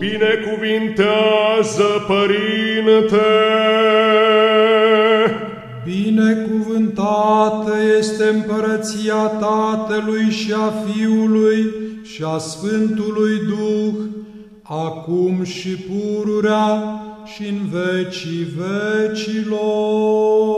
Binecuvintează, Părinte! Binecuvântată este împărăția Tatălui și a Fiului și a Sfântului Duh, acum și pururea și în vecii vecilor.